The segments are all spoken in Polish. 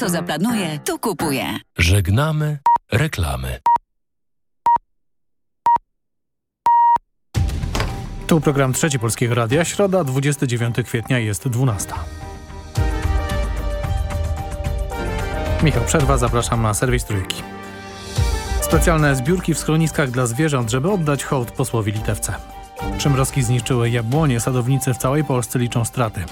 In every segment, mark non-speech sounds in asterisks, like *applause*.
Co zaplanuje, to kupuje. Żegnamy reklamy. Tu program Trzeci Polskiego Radia. Środa, 29 kwietnia jest 12. Michał Przerwa, zapraszam na serwis Trójki. Specjalne zbiórki w schroniskach dla zwierząt, żeby oddać hołd posłowi litewce. Przymrozki zniszczyły jabłonie, sadownicy w całej Polsce liczą straty.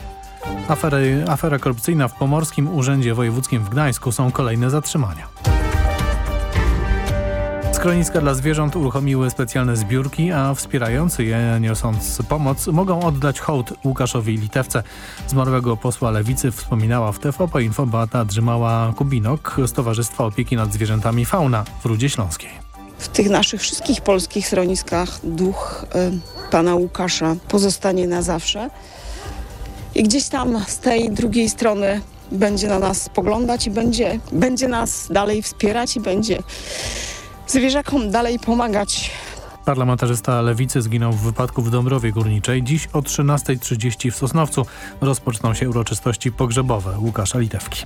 Afery, afera korupcyjna w Pomorskim Urzędzie Wojewódzkim w Gdańsku są kolejne zatrzymania. Schroniska dla zwierząt uruchomiły specjalne zbiórki, a wspierający je, niosąc pomoc, mogą oddać hołd Łukaszowi Litewce. Zmarłego posła Lewicy wspominała w TVP Info Beata Drzymała-Kubinok z Towarzystwa Opieki nad Zwierzętami Fauna w Rudzie Śląskiej. W tych naszych wszystkich polskich schroniskach duch y, pana Łukasza pozostanie na zawsze. I gdzieś tam z tej drugiej strony będzie na nas spoglądać i będzie, będzie nas dalej wspierać i będzie zwierzakom dalej pomagać. Parlamentarzysta Lewicy zginął w wypadku w Dąbrowie Górniczej. Dziś o 13.30 w Sosnowcu rozpoczną się uroczystości pogrzebowe Łukasza Litewki.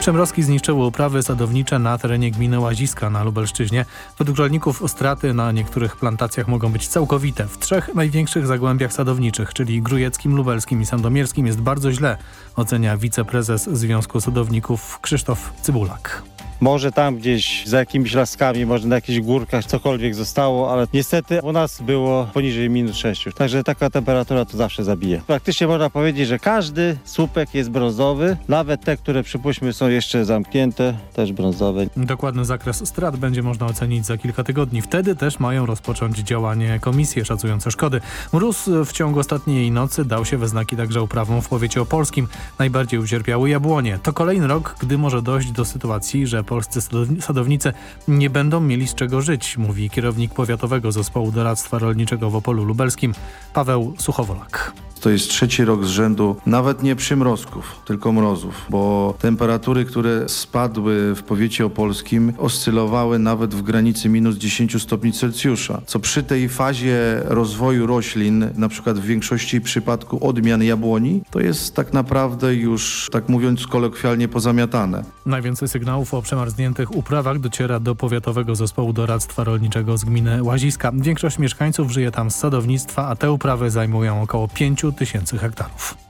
Przemrozki zniszczyły uprawy sadownicze na terenie gminy Łaziska na Lubelszczyźnie. Według rolników straty na niektórych plantacjach mogą być całkowite. W trzech największych zagłębiach sadowniczych, czyli Grujeckim, Lubelskim i Sandomierskim jest bardzo źle, ocenia wiceprezes Związku Sadowników Krzysztof Cybulak. Może tam gdzieś za jakimiś laskami, może na jakichś górkach cokolwiek zostało, ale niestety u nas było poniżej minus 6. Także taka temperatura to zawsze zabije. Praktycznie można powiedzieć, że każdy słupek jest brązowy, nawet te, które przypuśćmy są jeszcze zamknięte, też brązowe. Dokładny zakres strat będzie można ocenić za kilka tygodni. Wtedy też mają rozpocząć działanie komisje szacujące szkody. Mróz w ciągu ostatniej nocy dał się we znaki także uprawom w powiecie opolskim. Najbardziej ucierpiały jabłonie. To kolejny rok, gdy może dojść do sytuacji, że polscy sadownicy nie będą mieli z czego żyć, mówi kierownik powiatowego zespołu doradztwa rolniczego w Opolu Lubelskim Paweł Suchowolak. To jest trzeci rok z rzędu nawet nie przymrozków, tylko mrozów, bo temperatury, które spadły w powiecie opolskim oscylowały nawet w granicy minus 10 stopni Celsjusza, co przy tej fazie rozwoju roślin, na przykład w większości przypadku odmian jabłoni, to jest tak naprawdę już, tak mówiąc kolokwialnie, pozamiatane. Najwięcej sygnałów o przemarzniętych uprawach dociera do powiatowego zespołu doradztwa rolniczego z gminy Łaziska. Większość mieszkańców żyje tam z sadownictwa, a te uprawy zajmują około 5 tysięcy hektarów.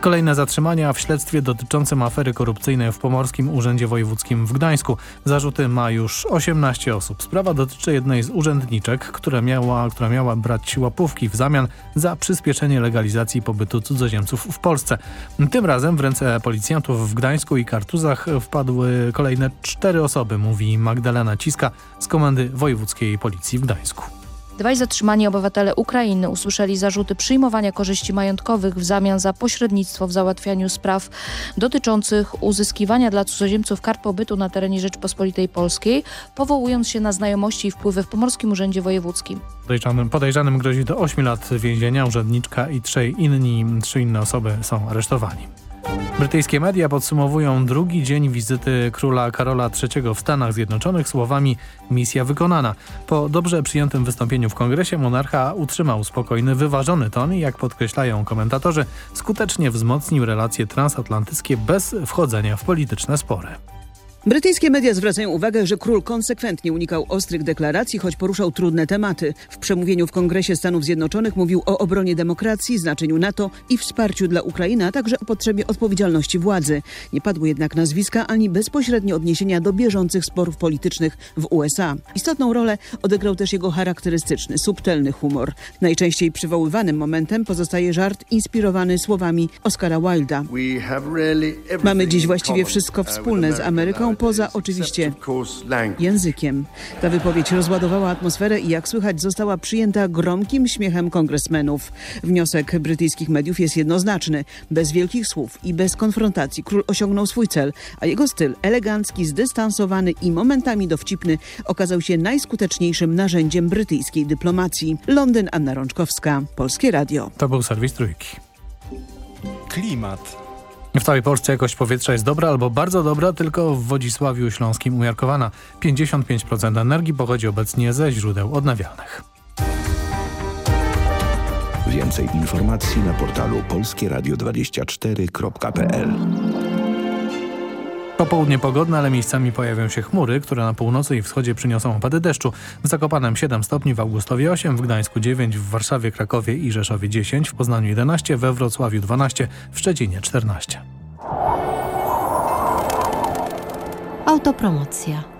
Kolejne zatrzymania w śledztwie dotyczącym afery korupcyjnej w Pomorskim Urzędzie Wojewódzkim w Gdańsku. Zarzuty ma już 18 osób. Sprawa dotyczy jednej z urzędniczek, która miała, która miała brać łapówki w zamian za przyspieszenie legalizacji pobytu cudzoziemców w Polsce. Tym razem w ręce policjantów w Gdańsku i Kartuzach wpadły kolejne cztery osoby, mówi Magdalena Ciska z Komendy Wojewódzkiej Policji w Gdańsku. Dwaj zatrzymani obywatele Ukrainy usłyszeli zarzuty przyjmowania korzyści majątkowych w zamian za pośrednictwo w załatwianiu spraw dotyczących uzyskiwania dla cudzoziemców kart pobytu na terenie Rzeczypospolitej Polskiej, powołując się na znajomości i wpływy w Pomorskim Urzędzie Wojewódzkim. Podejrzanym, podejrzanym grozi do 8 lat więzienia. Urzędniczka i trzej inni, trzy inne osoby są aresztowani. Brytyjskie media podsumowują drugi dzień wizyty króla Karola III w Stanach Zjednoczonych słowami misja wykonana. Po dobrze przyjętym wystąpieniu w kongresie monarcha utrzymał spokojny, wyważony ton i jak podkreślają komentatorzy skutecznie wzmocnił relacje transatlantyckie bez wchodzenia w polityczne spory. Brytyjskie media zwracają uwagę, że król konsekwentnie unikał ostrych deklaracji, choć poruszał trudne tematy. W przemówieniu w Kongresie Stanów Zjednoczonych mówił o obronie demokracji, znaczeniu NATO i wsparciu dla Ukrainy, a także o potrzebie odpowiedzialności władzy. Nie padły jednak nazwiska ani bezpośrednie odniesienia do bieżących sporów politycznych w USA. Istotną rolę odegrał też jego charakterystyczny, subtelny humor. Najczęściej przywoływanym momentem pozostaje żart inspirowany słowami Oscara Wilda. Mamy dziś właściwie wszystko wspólne z Ameryką, poza oczywiście językiem. Ta wypowiedź rozładowała atmosferę i jak słychać została przyjęta gromkim śmiechem kongresmenów. Wniosek brytyjskich mediów jest jednoznaczny. Bez wielkich słów i bez konfrontacji król osiągnął swój cel, a jego styl elegancki, zdystansowany i momentami dowcipny okazał się najskuteczniejszym narzędziem brytyjskiej dyplomacji. Londyn, Anna Rączkowska, Polskie Radio. To był serwis Trójki. Klimat. W całej Polsce jakość powietrza jest dobra albo bardzo dobra, tylko w Wodzisławiu Śląskim umiarkowana. 55% energii pochodzi obecnie ze źródeł odnawialnych. Więcej informacji na portalu polskieradio24.pl Popołudnie pogodne, ale miejscami pojawią się chmury, które na północy i wschodzie przyniosą opady deszczu. W Zakopanem 7 stopni, w Augustowie 8, w Gdańsku 9, w Warszawie, Krakowie i Rzeszowie 10, w Poznaniu 11, we Wrocławiu 12, w Szczecinie 14. Autopromocja.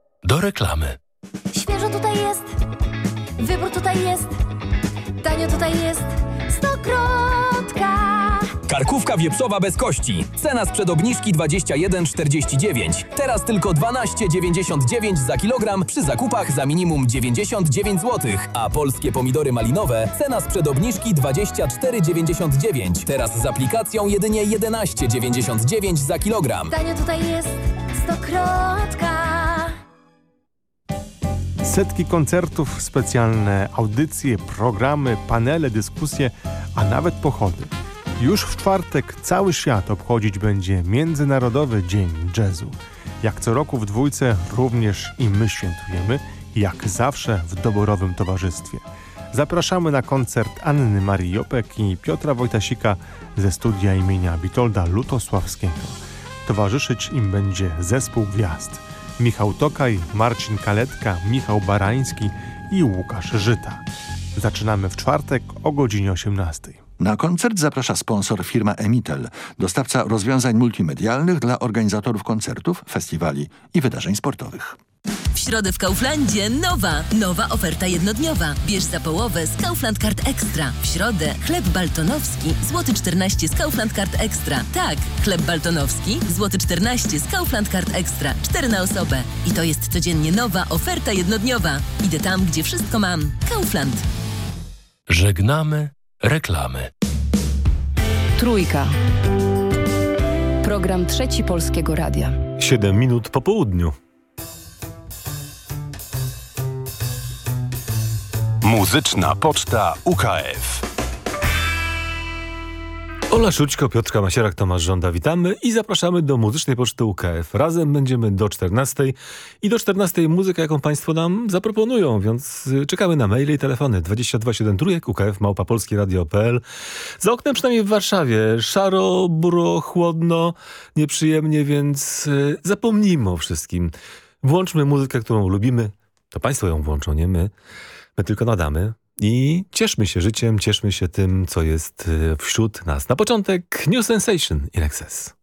do reklamy. Świeżo tutaj jest, wybór tutaj jest, tanio tutaj jest, stokrotka. Karkówka wieprzowa bez kości. Cena sprzed obniżki 21,49. Teraz tylko 12,99 za kilogram przy zakupach za minimum 99 zł. A polskie pomidory malinowe cena sprzed obniżki 24,99. Teraz z aplikacją jedynie 11,99 za kilogram. Tanio tutaj jest, stokrotka. Setki koncertów, specjalne audycje, programy, panele, dyskusje, a nawet pochody. Już w czwartek cały świat obchodzić będzie Międzynarodowy Dzień Jazzu. Jak co roku w dwójce również i my świętujemy, jak zawsze w doborowym towarzystwie. Zapraszamy na koncert Anny Marii Jopek i Piotra Wojtasika ze studia imienia Witolda Lutosławskiego. Towarzyszyć im będzie zespół gwiazd. Michał Tokaj, Marcin Kaletka, Michał Barański i Łukasz Żyta. Zaczynamy w czwartek o godzinie 18. Na koncert zaprasza sponsor firma Emitel, dostawca rozwiązań multimedialnych dla organizatorów koncertów, festiwali i wydarzeń sportowych. W środę w Kauflandzie nowa, nowa oferta jednodniowa. Bierz za połowę z Kaufland Card Extra. W środę chleb baltonowski, złoty 14 z Kaufland Card Extra. Tak, chleb baltonowski, złoty 14 z Kaufland Card Extra. 4 na osobę. I to jest codziennie nowa oferta jednodniowa. Idę tam, gdzie wszystko mam. Kaufland. Żegnamy reklamy. Trójka. Program Trzeci Polskiego Radia. 7 minut po południu. Muzyczna Poczta UKF. Ola Szućko, Piotrka Masierak, Tomasz Żąda, witamy i zapraszamy do Muzycznej Poczty UKF. Razem będziemy do 14 i do 14 muzykę, jaką Państwo nam zaproponują, więc y, czekamy na maile i telefony 227 trójek UKF, małpa radio.pl. Za oknem przynajmniej w Warszawie szaro, buro, chłodno, nieprzyjemnie, więc y, zapomnijmy o wszystkim. Włączmy muzykę, którą lubimy. To Państwo ją włączą, nie my. Tylko nadamy. I cieszmy się życiem, cieszmy się tym, co jest y, wśród nas. Na początek New Sensation in Excess.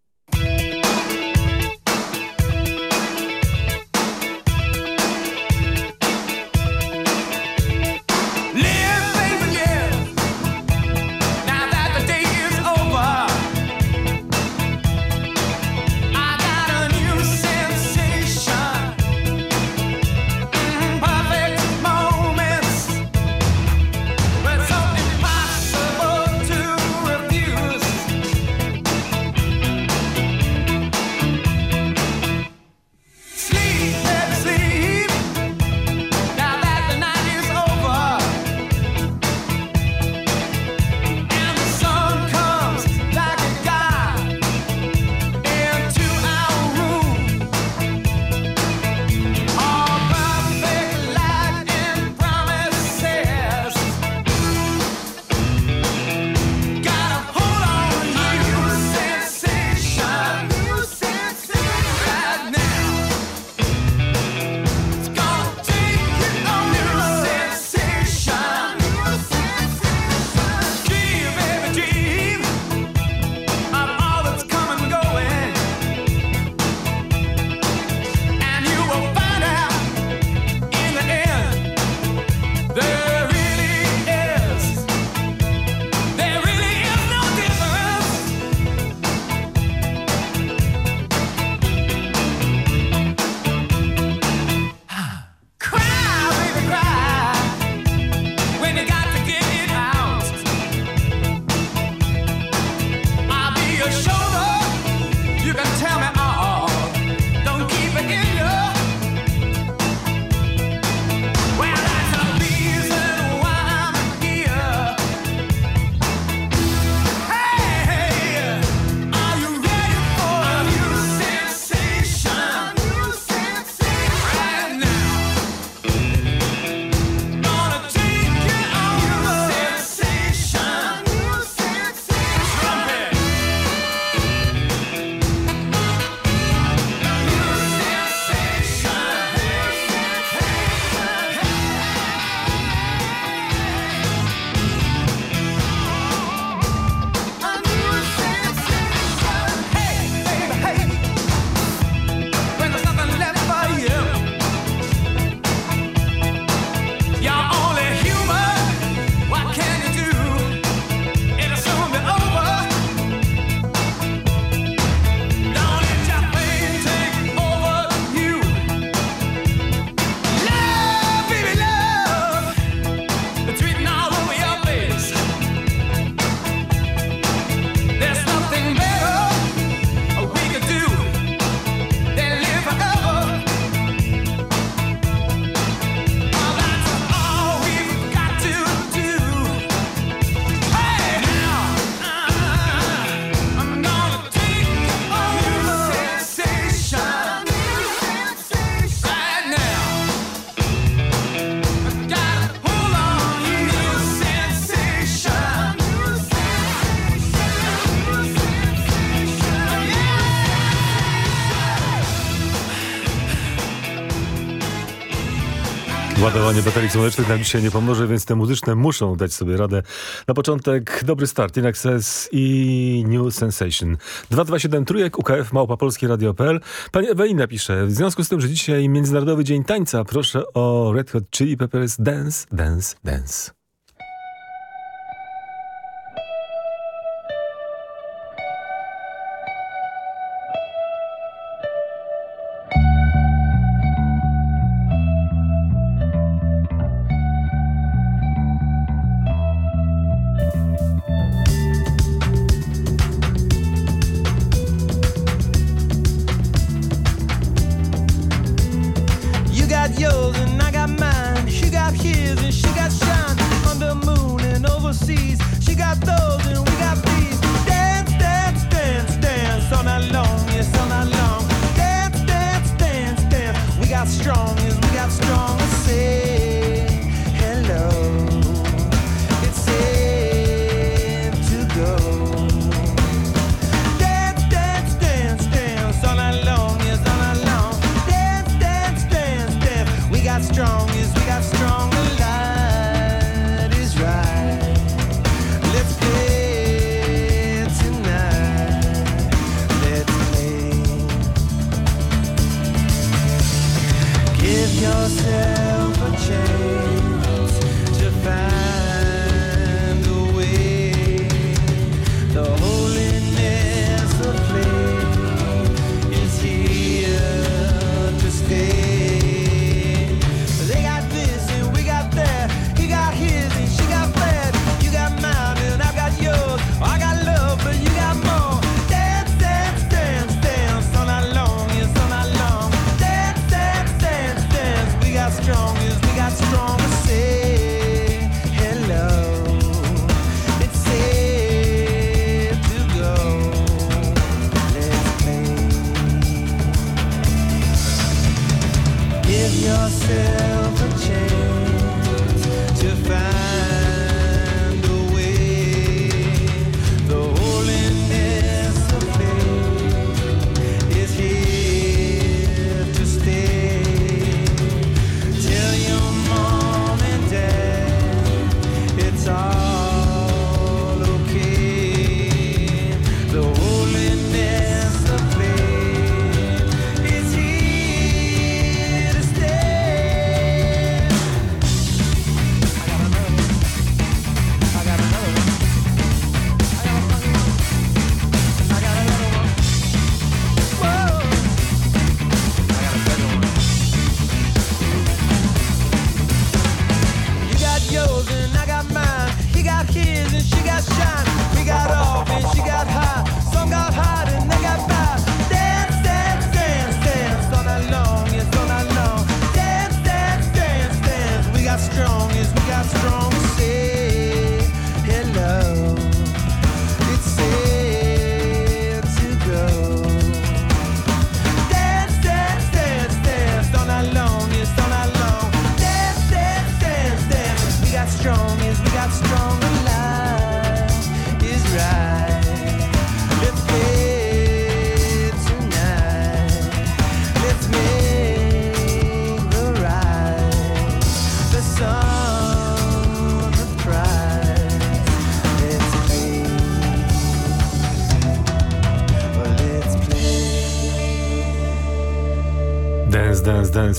Ładowanie baterii słonecznych nam dzisiaj nie pomoże, więc te muzyczne muszą dać sobie radę. Na początek dobry start, In Access i New Sensation. 227 trójek, UKF, Małpa Polskie Radio.pl. Pani Ewelina pisze, w związku z tym, że dzisiaj Międzynarodowy Dzień Tańca, proszę o Red Hot Chili Peppers Dance, Dance, Dance.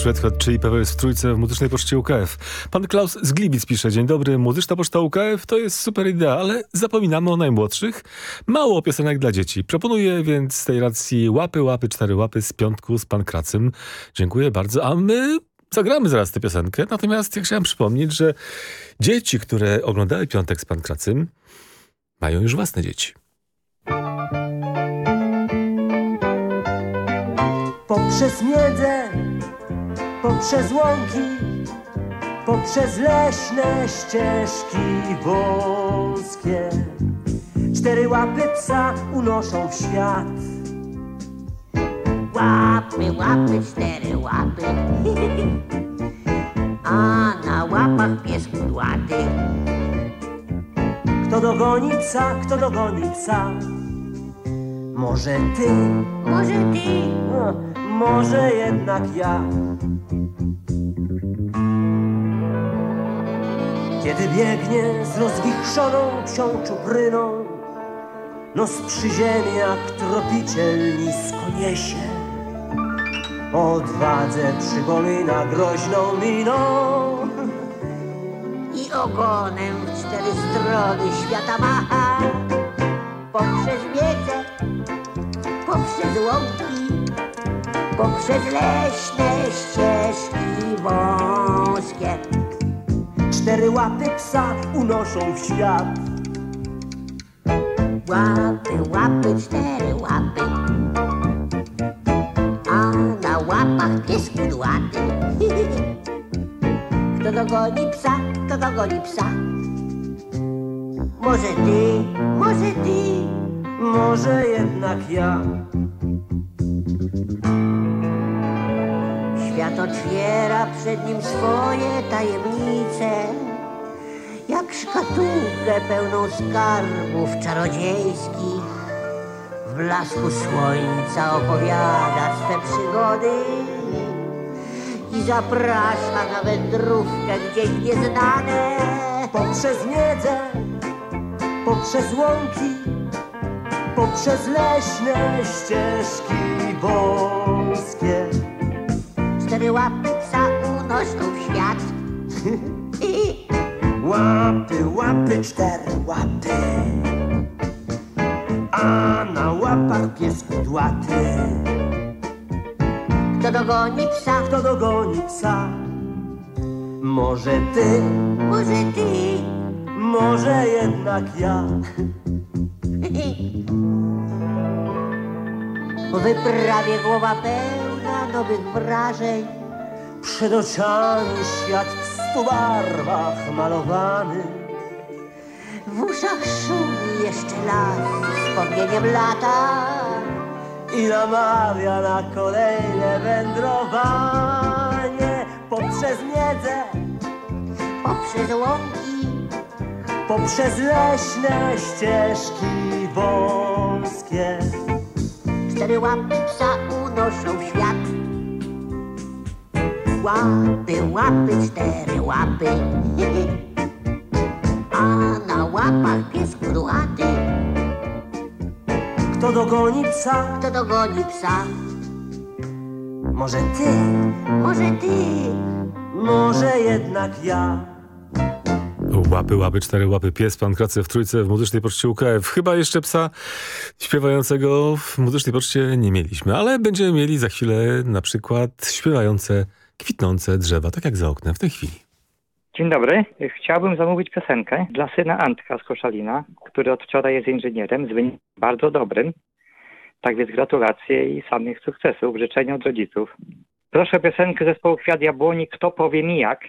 Dance Red Hot w trójce w muzycznej poczcie UKF. Pan Klaus z Gliwic pisze, dzień dobry, muzyczna poczta UKF to jest super idea, ale zapominamy o najmłodszych. Mało piosenek dla dzieci. Proponuję więc z tej racji łapy, łapy, cztery łapy z piątku z Pankracym. Dziękuję bardzo, a my zagramy zaraz tę piosenkę. Natomiast ja chciałem przypomnieć, że dzieci, które oglądały Piątek z Pankracym mają już własne dzieci. Poprzez miedzę poprzez łąki, poprzez leśne ścieżki wąskie. Cztery łapy psa unoszą w świat. Łapy, łapy, cztery łapy. A na łapach pies kudłaty. Kto dogoni psa, kto dogoni psa? Może ty, może ty, może jednak ja. Kiedy biegnie z rozwichrzoną psią czupryną, nos przy ziemi jak tropiciel nisko niesie. Odwadze przypomina groźną miną i ogonem w cztery strony świata macha. Poprzez miedzę, poprzez łąki, poprzez leśne ścieżki wąskie. Cztery łapy psa unoszą w świat. Łapy, łapy, cztery łapy, a na łapach pies kudłaty. *laughs* Kto dogoni psa, kto dogoni psa? Może ty, może ty, może jednak ja. Otwiera przed nim swoje tajemnice, jak szkatułkę pełną skarbów czarodziejskich. W blasku słońca opowiada swe przygody i zaprasza na wędrówkę gdzieś nieznane. Poprzez miedzę, poprzez łąki, poprzez leśne ścieżki wąskie. Cztery łapy psa unoszą w świat. *laughs* Łapy, łapy, cztery łapy, a na łapach pies kudłaty. Kto dogoni psa? Kto dogoni psa? Może ty, może ty, może jednak ja. *laughs* Wyprawie głowa pełna nowych wrażeń. Przed oczami świat w stu barwach malowany. W uszach szumi jeszcze las wspomnieniem lata. I namawia na kolejne wędrowanie poprzez miedzę, poprzez łąki, poprzez leśne ścieżki wąskie. Cztery łapy psa unoszą świat. Łapy, łapy, cztery łapy. A na łapach pies kudłaty. Kto dogoni psa? Kto dogoni psa? Może ty, może ty, może jednak ja. Łapy, łapy, cztery łapy, pies, pan Krace w trójce w Muzycznej Poczcie UKF. Chyba jeszcze psa śpiewającego w Muzycznej Poczcie nie mieliśmy, ale będziemy mieli za chwilę na przykład śpiewające, kwitnące drzewa, tak jak za oknem w tej chwili. Dzień dobry. Chciałbym zamówić piosenkę dla syna Antka z Koszalina, który od wczoraj jest inżynierem z wynikiem bardzo dobrym. Tak więc gratulacje i samych sukcesów. Życzenia od rodziców. Proszę piosenkę zespołu Kwiat Jabłoni Kto powie mi jak.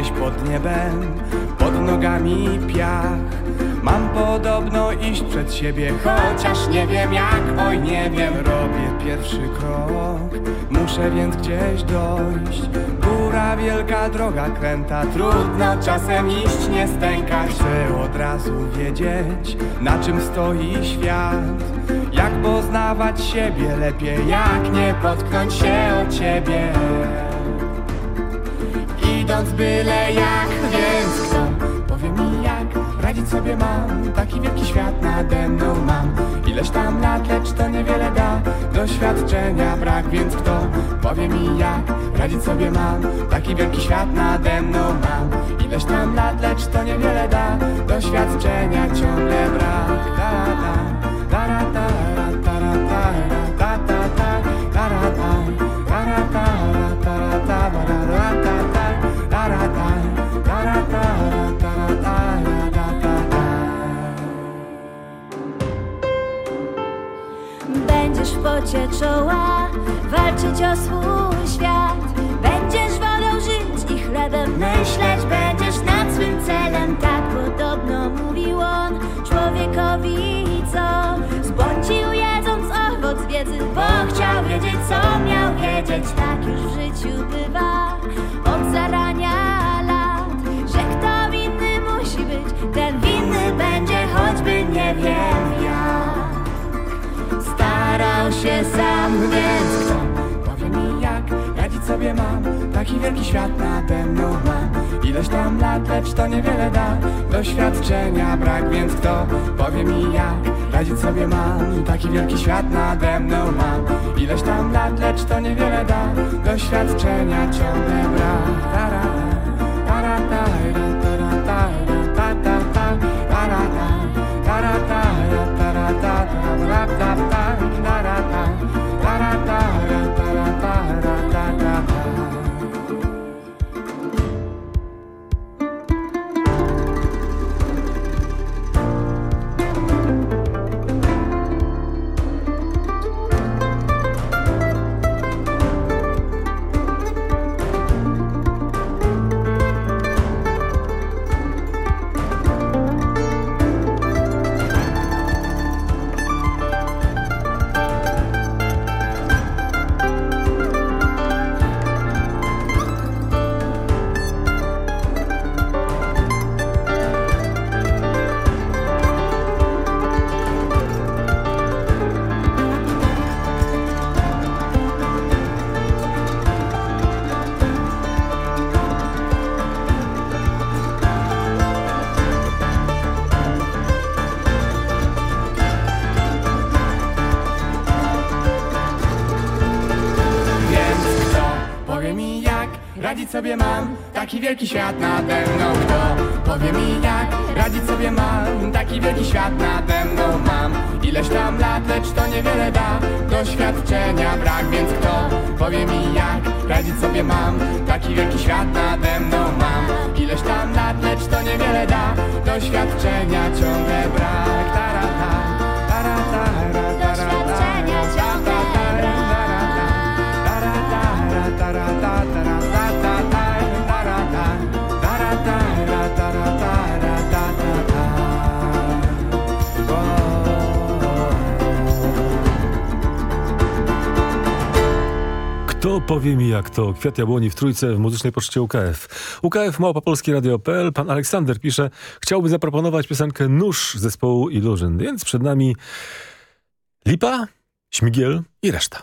Gdzieś pod niebem, pod nogami piach. Mam podobno iść przed siebie, chociaż nie wiem jak, oj nie wiem. Robię pierwszy krok, muszę więc gdzieś dojść. Góra, wielka droga kręta, trudno czasem iść, nie stękać. Chcę od razu wiedzieć, na czym stoi świat. Jak poznawać siebie lepiej, jak nie potknąć się o ciebie. Idąc byle jak, więc kto powie mi jak radzić sobie mam? Taki wielki świat nade mną mam. Ileś tam lat, lecz to niewiele da. Doświadczenia brak, więc kto powie mi jak radzić sobie mam? Taki wielki świat nade mną mam. Ileś tam lat, lecz to niewiele da. Doświadczenia ciągle brak. Da, da, pocie czoła walczyć o swój świat. Będziesz wolał żyć i chlebem myśleć, będziesz nad swym celem, tak podobno mówił on człowiekowi, co zbłądził jedząc owoc wiedzy, bo chciał wiedzieć, co miał wiedzieć, tak już w życiu bywa od zarania lat, że kto winny musi być, ten winny będzie choćby nie wiem jak się sam Więc kto powie mi jak radzić sobie mam? Taki wielki świat nade mną mam Ileś tam lat, lecz to niewiele da. Doświadczenia brak, więc kto powie mi jak radzić sobie mam? Taki wielki świat nade mną mam Ileś tam lat, lecz to niewiele da. Doświadczenia ciągle brak. Tara, tara, tara, tara, tara, wielki świat nade mną. Kto powie mi jak radzić sobie mam? Taki wielki świat nade mną mam. Ileś tam lat, lecz to niewiele da. Doświadczenia brak, więc kto powie mi jak radzić sobie mam? Taki wielki świat nade mną mam. Ileś tam lat, lecz to niewiele da. Doświadczenia ciągle brak. Tara, ta, tara, Kto powie mi jak to? Kwiat jabłoni w trójce w muzycznej poczcie UKF. UKF Małpa Polskie Radio.pl. Pan Aleksander pisze, chciałby zaproponować piosenkę Nóż zespołu Illusion, więc przed nami Lipa, Śmigiel i reszta.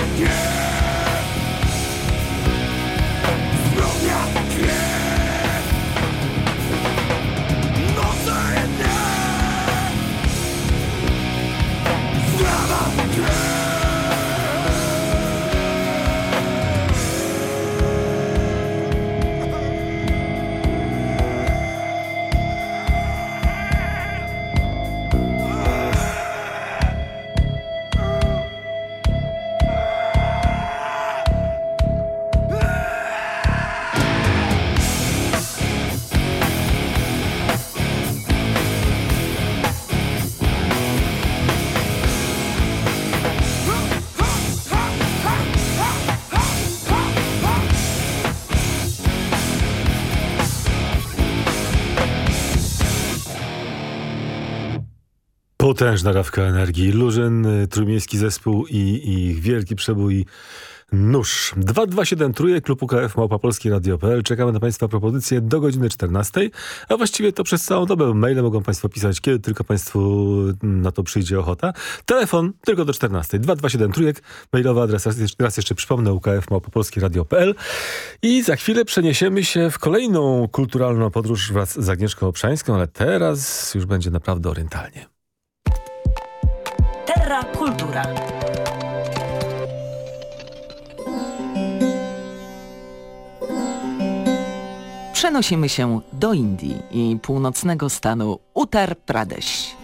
Yeah. Potężna dawka energii. Lużyn, y, trójmiejski zespół i, ich wielki przebój Nóż. 227 Trójek, Klub UKF, Małpa Polski, Radio.pl. Czekamy na Państwa propozycje do godziny 14, a właściwie to przez całą dobę. Maile mogą Państwo pisać, kiedy tylko Państwu na to przyjdzie ochota. Telefon tylko do 14. 227 Trójek, mailowy adres, raz jeszcze przypomnę, UKF, Małpa Polski, Radio.pl. I za chwilę przeniesiemy się w kolejną kulturalną podróż wraz z Agnieszką Obszańską, ale teraz już będzie naprawdę orientalnie. Terra Kultura. Przenosimy się do Indii i północnego stanu Uttar Pradesh.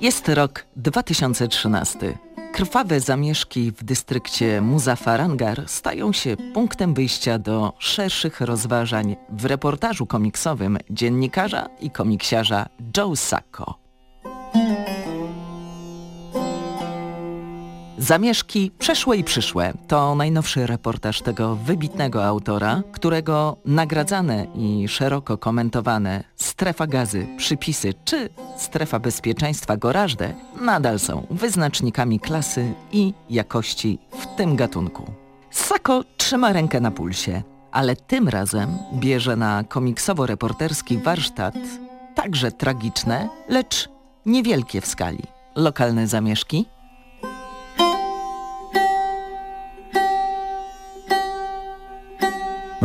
Jest rok 2013. Krwawe zamieszki w dystrykcie Muzaffarangar stają się punktem wyjścia do szerszych rozważań w reportażu komiksowym dziennikarza i komiksiarza Joe Sacco. Zamieszki przeszłe i przyszłe to najnowszy reportaż tego wybitnego autora, którego nagradzane i szeroko komentowane strefa gazy, przypisy czy strefa bezpieczeństwa Gorażde nadal są wyznacznikami klasy i jakości w tym gatunku. Sako trzyma rękę na pulsie, ale tym razem bierze na komiksowo-reporterski warsztat także tragiczne, lecz niewielkie w skali lokalne zamieszki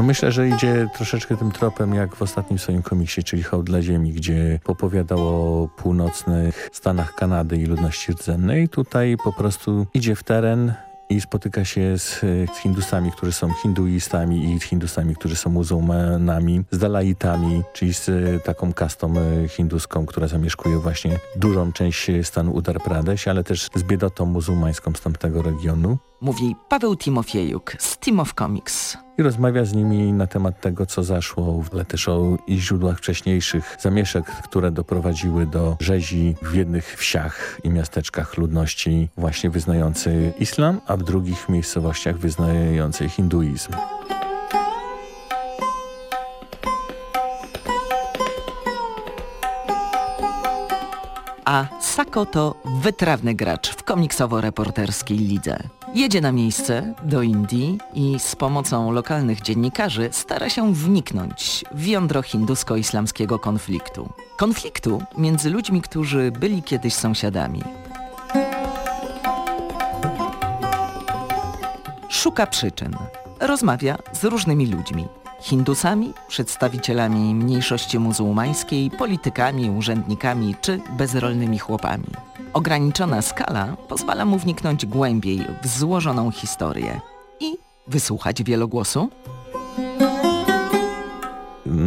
No myślę, że idzie troszeczkę tym tropem jak w ostatnim swoim komiksie, czyli Hołd dla Ziemi, gdzie popowiadał o północnych stanach Kanady i ludności rdzennej. Tutaj po prostu idzie w teren, i spotyka się z, z, Hindusami, którzy są hinduistami i Hindusami, którzy są muzułmanami, z Dalaitami, czyli z taką kastą e, hinduską, która zamieszkuje właśnie dużą część stanu Uttar Pradesh, ale też z biedotą muzułmańską z tamtego regionu. Mówi Paweł Timofiejuk z Team of Comics i rozmawia z nimi na temat tego, co zaszło, też o ich źródłach wcześniejszych zamieszek, które doprowadziły do rzezi w jednych wsiach i miasteczkach ludności właśnie wyznającej islam, a w drugich miejscowościach wyznającej hinduizm. A Sako to wytrawny gracz w komiksowo-reporterskiej lidze. Jedzie na miejsce do Indii i z pomocą lokalnych dziennikarzy stara się wniknąć w jądro hindusko-islamskiego konfliktu. Konfliktu między ludźmi, którzy byli kiedyś sąsiadami. Szuka przyczyn. Rozmawia z różnymi ludźmi. Hindusami, przedstawicielami mniejszości muzułmańskiej, politykami, urzędnikami czy bezrolnymi chłopami. Ograniczona skala pozwala mu wniknąć głębiej w złożoną historię i wysłuchać wielogłosu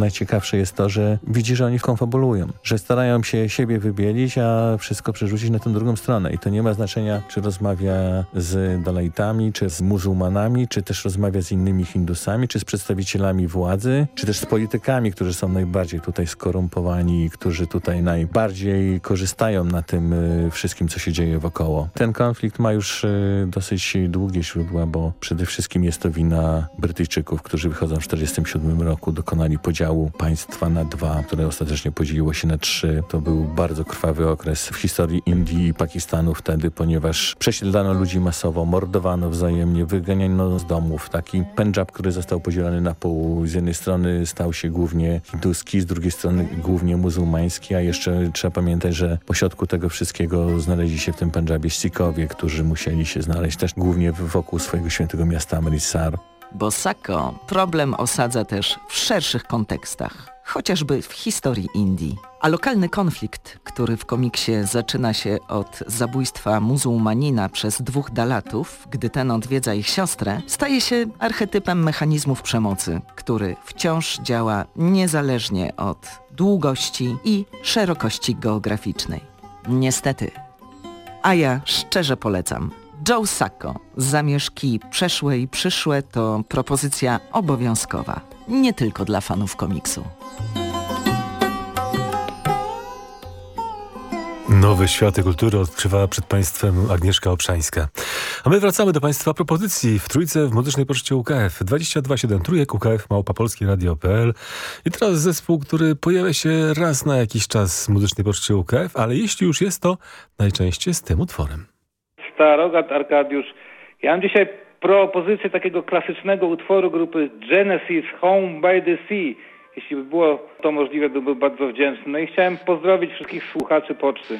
najciekawsze jest to, że widzi, że oni konfabulują, że starają się siebie wybielić, a wszystko przerzucić na tę drugą stronę. I to nie ma znaczenia, czy rozmawia z Dalajtami, czy z muzułmanami, czy też rozmawia z innymi Hindusami, czy z przedstawicielami władzy, czy też z politykami, którzy są najbardziej tutaj skorumpowani, którzy tutaj najbardziej korzystają na tym y, wszystkim, co się dzieje wokoło. Ten konflikt ma już y, dosyć długie źródła, bo przede wszystkim jest to wina Brytyjczyków, którzy wychodzą w 1947 roku, dokonali podziału podziału państwa na dwa, które ostatecznie podzieliło się na trzy. To był bardzo krwawy okres w historii Indii i Pakistanu wtedy, ponieważ prześladano ludzi masowo, mordowano wzajemnie, wyganiano z domów. Taki Pendżab, który został podzielony na pół, z jednej strony stał się głównie hinduski, z drugiej strony głównie muzułmański, a jeszcze trzeba pamiętać, że po środku tego wszystkiego znaleźli się w tym Pendżabie Sikhowie, którzy musieli się znaleźć też głównie wokół swojego świętego miasta Amritsar bo Sako problem osadza też w szerszych kontekstach, chociażby w historii Indii. A lokalny konflikt, który w komiksie zaczyna się od zabójstwa muzułmanina przez dwóch dalatów, gdy ten odwiedza ich siostrę, staje się archetypem mechanizmów przemocy, który wciąż działa niezależnie od długości i szerokości geograficznej. Niestety. A ja szczerze polecam Joe Sacco. Zamieszki przeszłe i przyszłe to propozycja obowiązkowa. Nie tylko dla fanów komiksu. Nowe światy kultury odkrywa przed Państwem Agnieszka Obszańska. A my wracamy do Państwa propozycji w Trójce w Muzycznej Poczcie UKF 227 Trójek UKF Małpa Polski Radio.pl i teraz zespół, który pojawia się raz na jakiś czas w Muzycznej Poczcie UKF, ale jeśli już jest to najczęściej z tym utworem. Starogat Arkadiusz. Ja mam dzisiaj propozycję takiego klasycznego utworu grupy Genesis Home by the Sea jeśli by było to możliwe, byłbym bardzo wdzięczny. No i chciałem pozdrowić wszystkich słuchaczy poczty.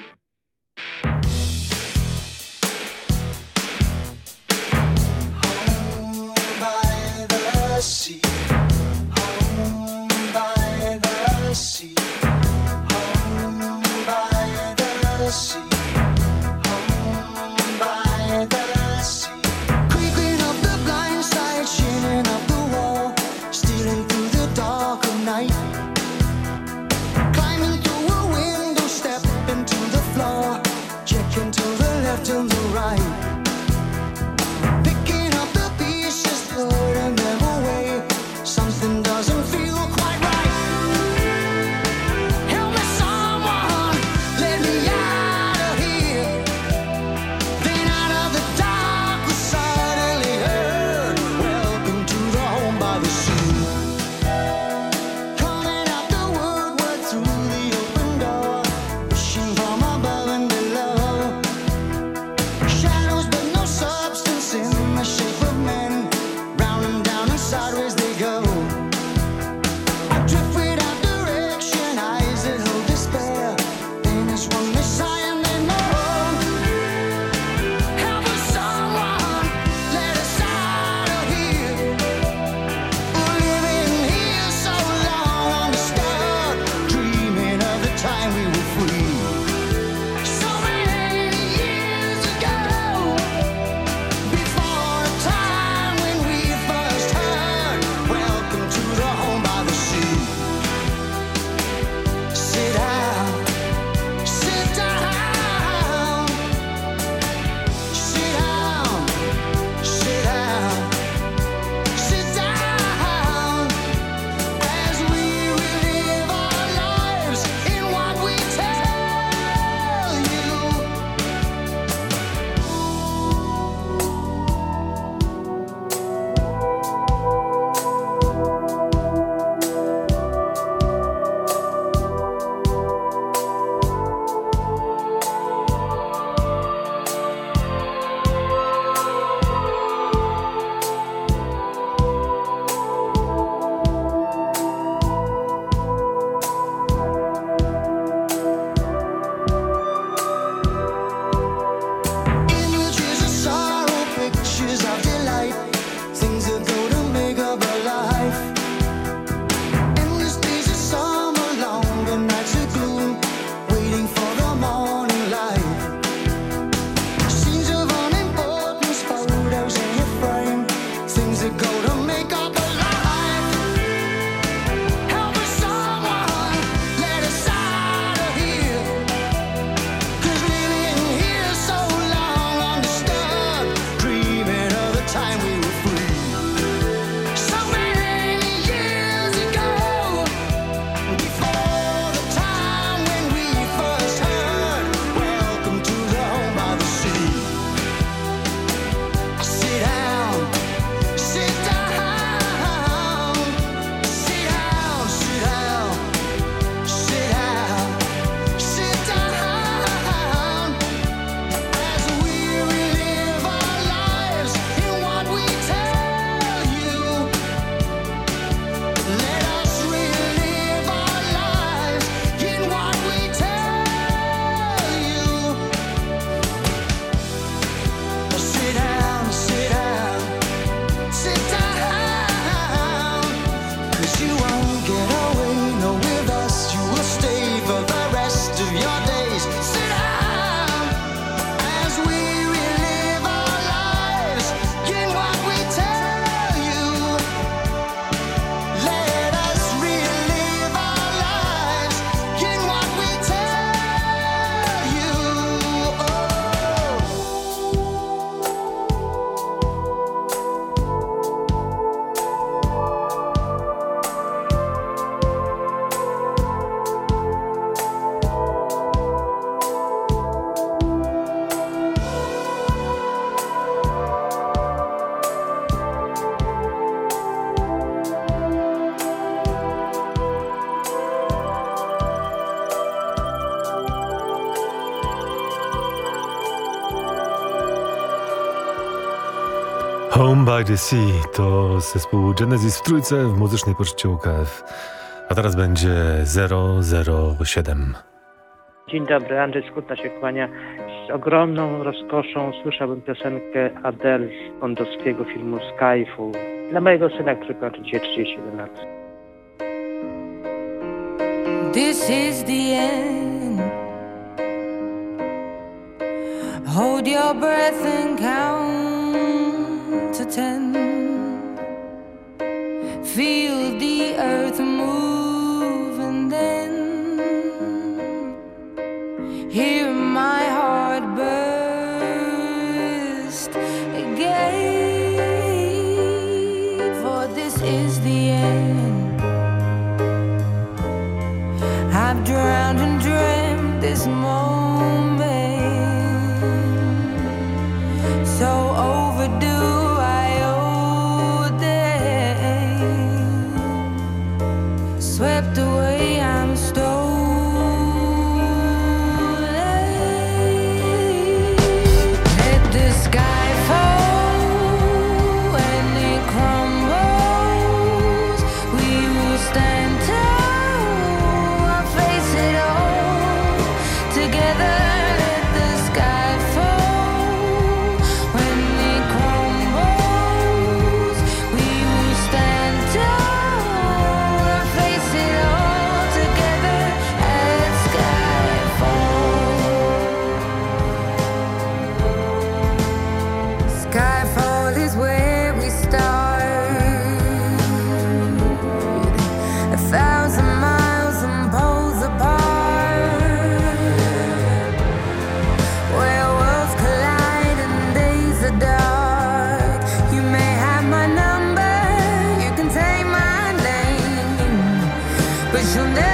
The Sea to zespół Genesis w trójce w muzycznej poczcie UKF. A teraz będzie 007. Dzień dobry, Andrzej Skuta się kłania. Z ogromną rozkoszą słyszałbym piosenkę Adele z bondowskiego filmu Skyfall. Dla mojego syna, który kończy dzisiaj 31 lat. This is the end. Hold your breath and count to ten. Feel the earth move you'll never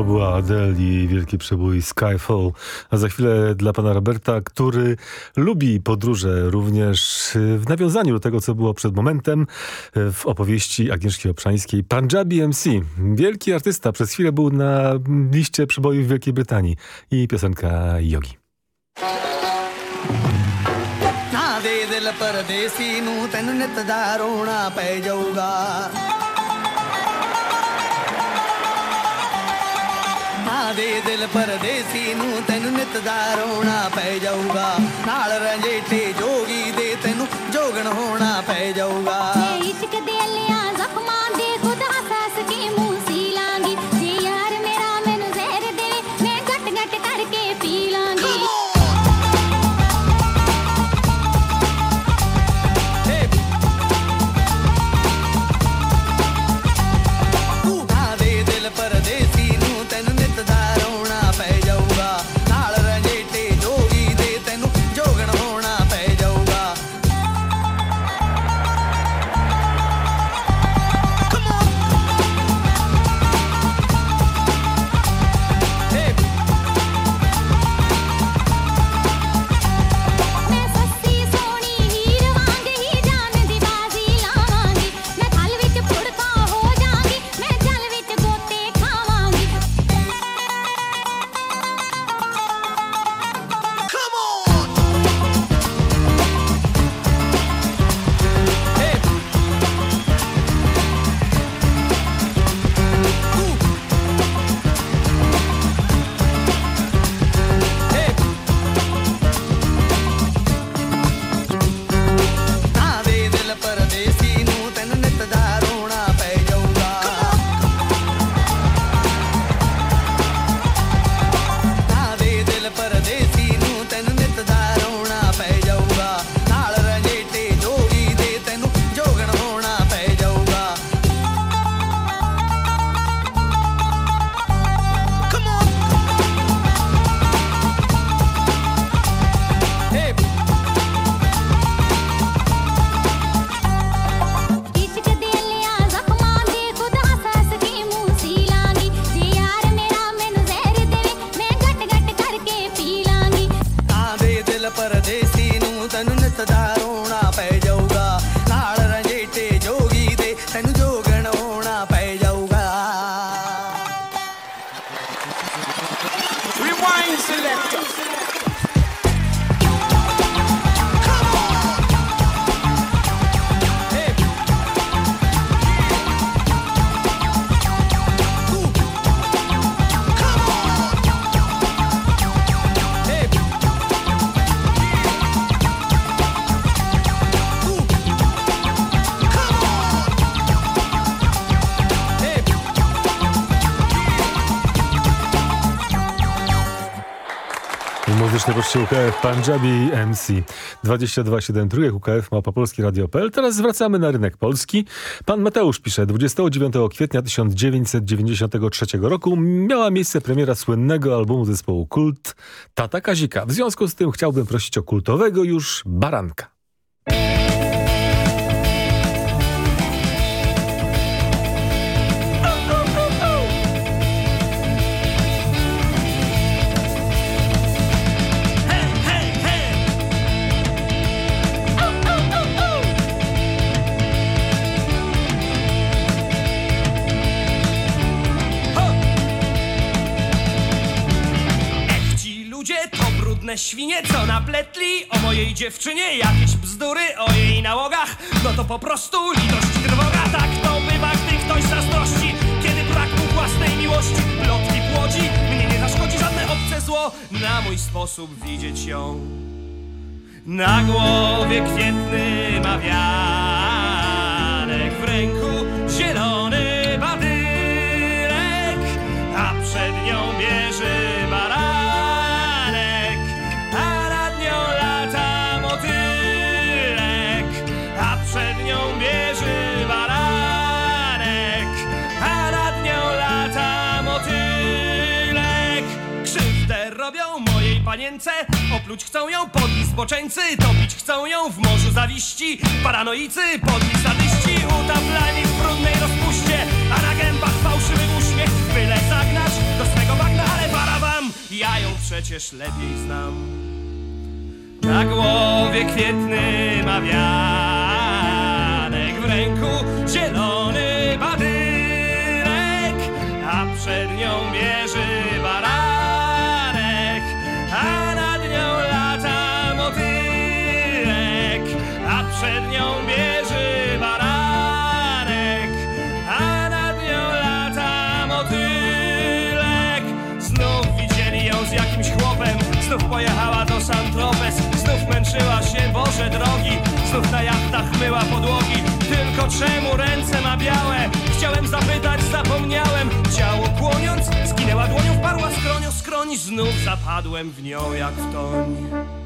To była Adele i wielki przebój Skyfall. A za chwilę dla pana Roberta, który lubi podróże również w nawiązaniu do tego, co było przed momentem w opowieści Agnieszki Obszańskiej. Punjabi MC, wielki artysta, przez chwilę był na liście przebojów w Wielkiej Brytanii i piosenka Yogi. ਨਾ ਦੇ ਦਿਲ ਪਰਦੇਸੀ ਨੂੰ ਤੈਨੂੰ ਨਿਤ ਦਾ ਰੋਣਾ ਪੈ ਜਾਊਗਾ ਦੇ ਦਿਲ ਪਰਦੇਸੀ ਨੂੰ ਤੈਨੂੰ ਨਿਤ ਦਾ ਰੋਣਾ ਪੈ ਜਾਊਗਾ। ਨਾਲ ਰੰਜੇਟੇ ਜੋਗੀ ਦੇ ਤੈਨੂੰ ਜੋਗਣ ਹੋਣਾ ਪੈ ਜਾਊਗਾ। ਜੇ ਇਸ਼ਕ ਦੇ ਲਿਆ ਜ਼ਖਮਾਂ ਦੇ ਖੁਦ ਹੱਸ ਕੇ ਮੂੰਹ UKF Punjabi MC 2273 trójek UKF Mapa Polski Radio.pl. Teraz zwracamy na rynek polski. Pan Mateusz pisze, 29 kwietnia 1993 roku miała miejsce premiera słynnego albumu zespołu Kult Tata Kazika. W związku z tym chciałbym prosić o kultowego już Baranka. Świnie, co napletli o mojej dziewczynie jakieś bzdury o jej nałogach. No to po prostu litość trwoga, tak to bywa, gdy ktoś zazdrości. Kiedy brak mu własnej miłości, plotki płodzi, mnie nie zaszkodzi żadne obce zło. Na mój sposób widzieć ją. Na głowie kwietny ma wianek, w ręku zielony badyrek, a przed nią bierze panience, opluć chcą ją podli zboczeńcy, topić chcą ją w morzu zawiści, paranoicy, podli sadyści, utaplani w brudnej rozpuście, a na gębach fałszywy uśmiech, byle zagnać do swego bagna, ale para wam, ja ją przecież lepiej znam. Na głowie kwietny ma wianek, w ręku zielony badyrek, a przed nią bierze pojechała do Santropes, znów męczyła się, Boże drogi, znów na jachtach myła podłogi. Tylko czemu ręce ma białe? Chciałem zapytać, zapomniałem. Ciało kłoniąc, zginęła dłonią, wparła skronią, skroń, znów zapadłem w nią jak w toń.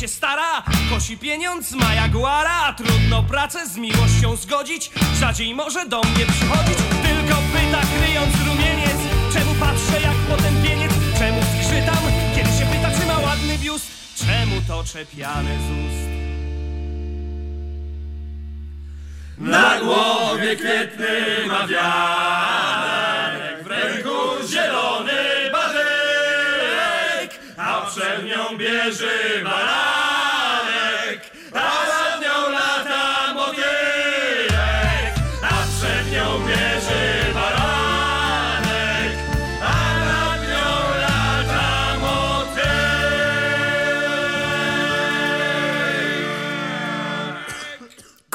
Się stara, kosi pieniądz, ma jaguara. Trudno pracę z miłością zgodzić, rzadziej może do mnie przychodzić. Tylko pyta kryjąc rumieniec, czemu patrzę jak potępieniec Czemu skrzytam, kiedy się pyta czy ma ładny biust? Czemu to czepiane z ust? Na głowie kwietny ma wianek, w ręku zielony badyrek, a przed nią bierze baranek,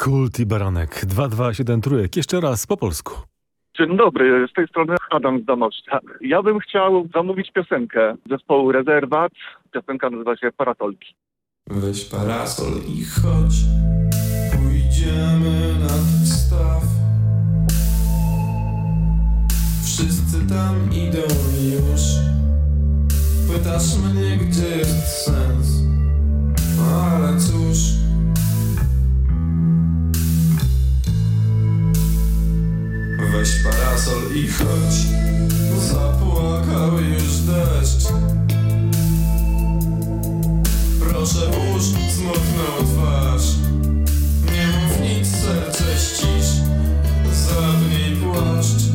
Multi Baranek 227 trójek. Jeszcze raz po polsku. Dzień dobry, z tej strony Adam z Damoszcza. Ja bym chciał zamówić piosenkę zespołu Rezerwat. Piosenka nazywa się Parasolki. Weź parasol i chodź, pójdziemy nad staw. Wszyscy tam idą już. Pytasz mnie, gdzie jest sens, no ale cóż. Weź parasol i chodź, zapłakał już deszcz. Proszę włóż smutną twarz. Nie mów nic, serce ścisz. Zawniej płaszcz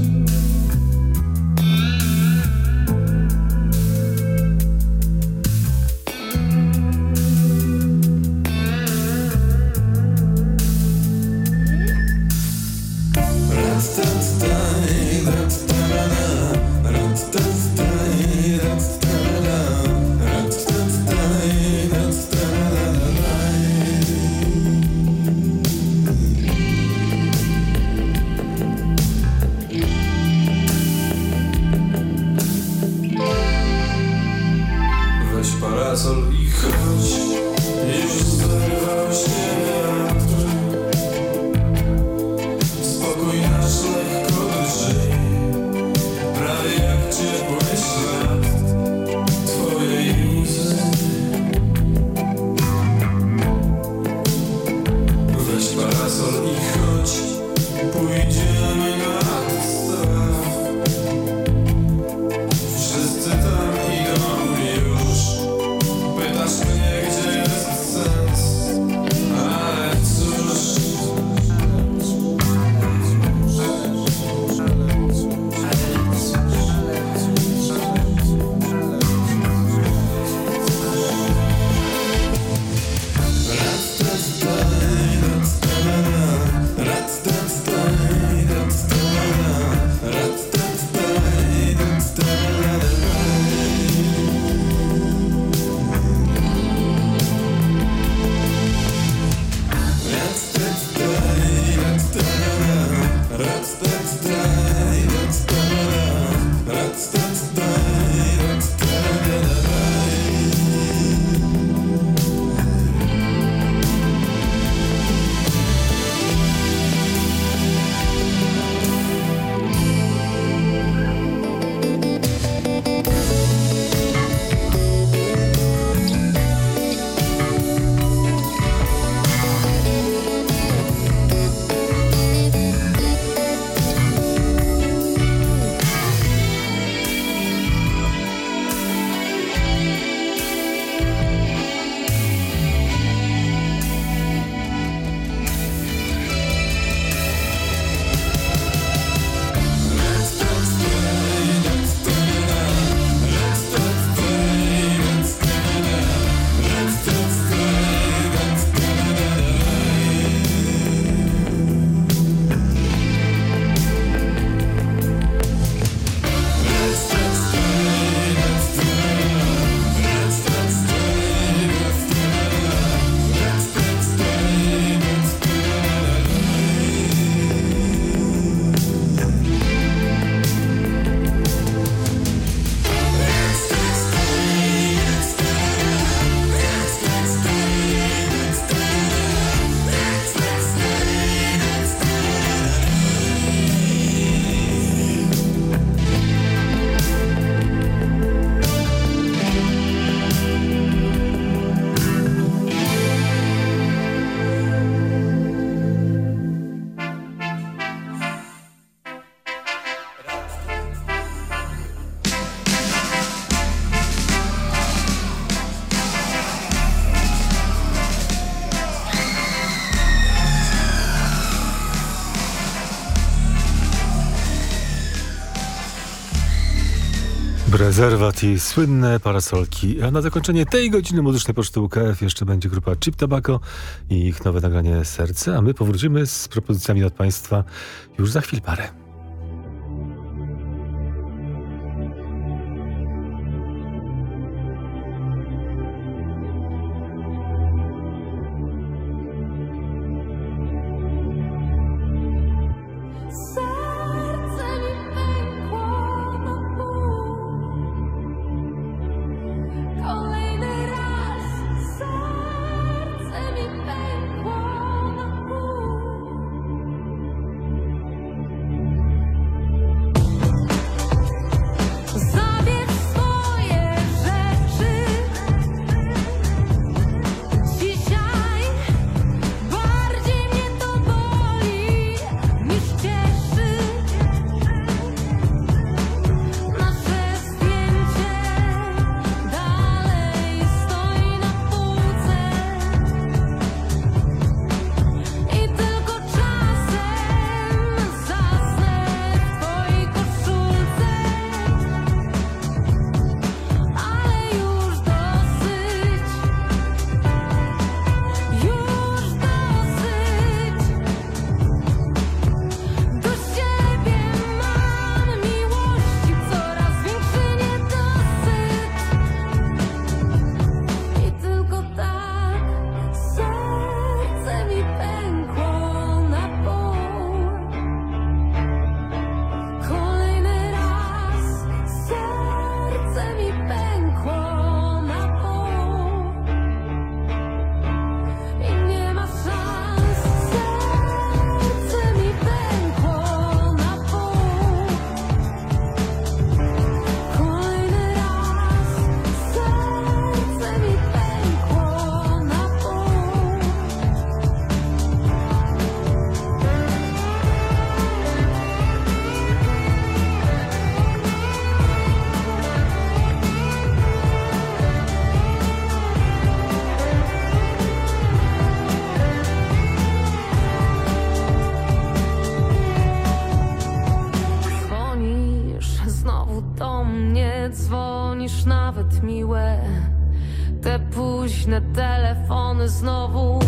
parasol Rezerwat i słynne parasolki. A na zakończenie tej godziny muzycznej poczty UKF jeszcze będzie grupa Chip Tobacco i ich nowe nagranie Serce, a my powrócimy z propozycjami od Państwa już za chwil parę. Późne telefony znowu.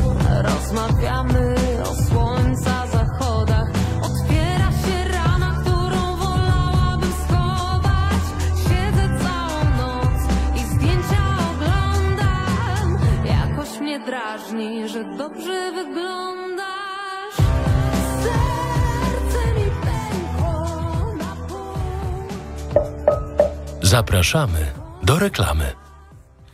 Rozmawiamy o słońca zachodach. Otwiera się rana, którą wolałabym schować. Siedzę całą noc i zdjęcia oglądam. Jakoś mnie drażni, że dobrze wyglądasz. Serce mi pękło na Zapraszamy do reklamy.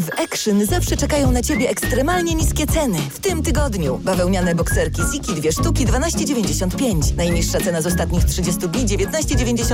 W Action zawsze czekają na Ciebie ekstremalnie niskie ceny. W tym tygodniu bawełniane bokserki Siki dwie sztuki 12,95. Najniższa cena z ostatnich 30 dni 19,95.